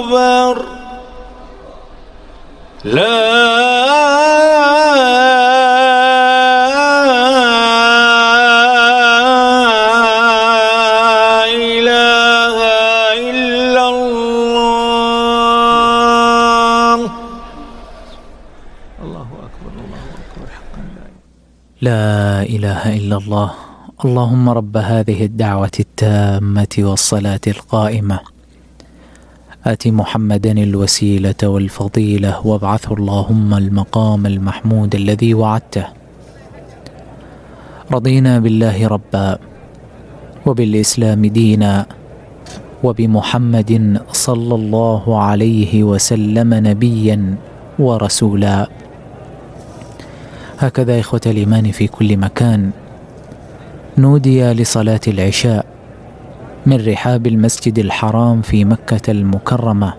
أكبر. لا. إله إلا الله. الله أكبر الله أكبر. حقا لا. إله إلا الله. اللهم رب هذه الدعوة التامة والصلاة القائمة. آت محمدا الوسيلة والفضيلة وابعثه اللهم المقام المحمود الذي وعدته. رضينا بالله ربا وبالإسلام دينا وبمحمد صلى الله عليه وسلم نبيا ورسولا. هكذا إخوة الإيمان في كل مكان. نودي لصلاة العشاء. من رحاب المسجد الحرام في مكة المكرمة.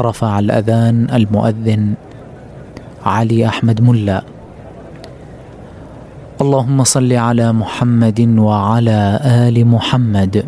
رفع الأذان المؤذن علي أحمد ملا. اللهم صل على محمد وعلى آل محمد.